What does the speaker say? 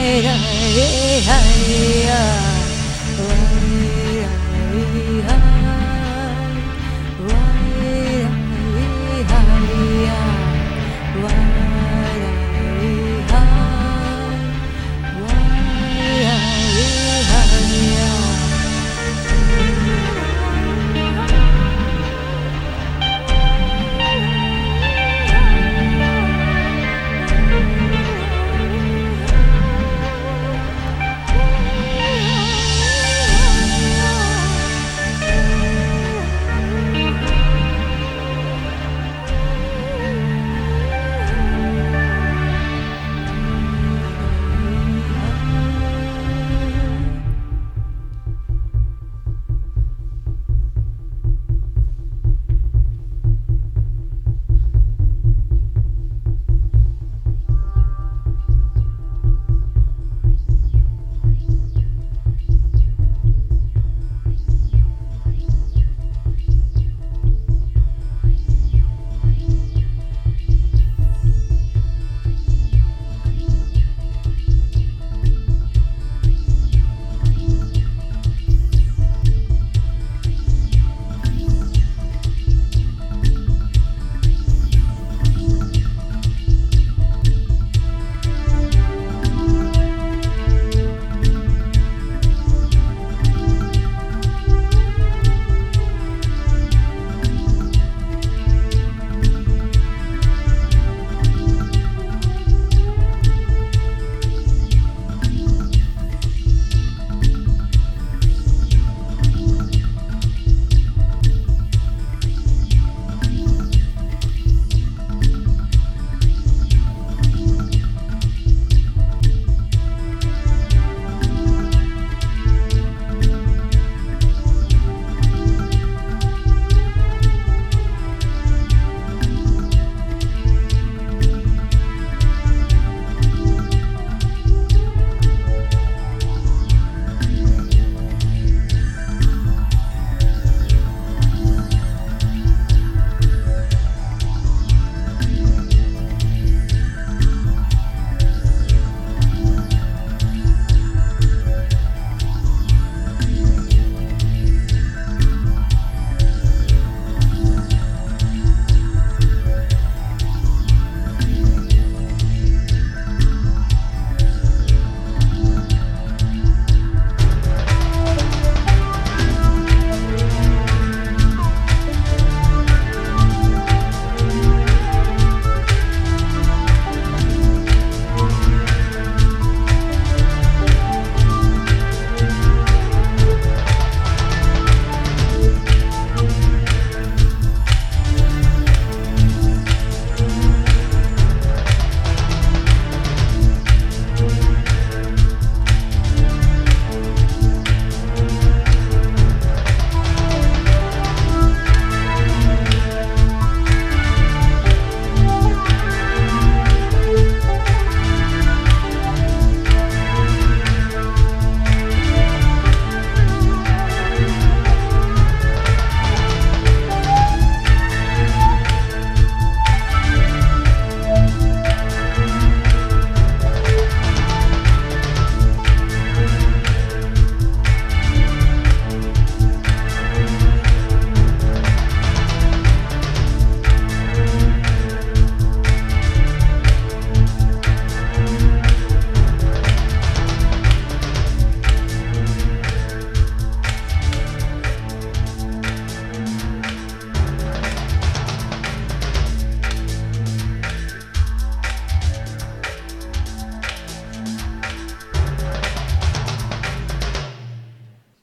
hey hey hey hey.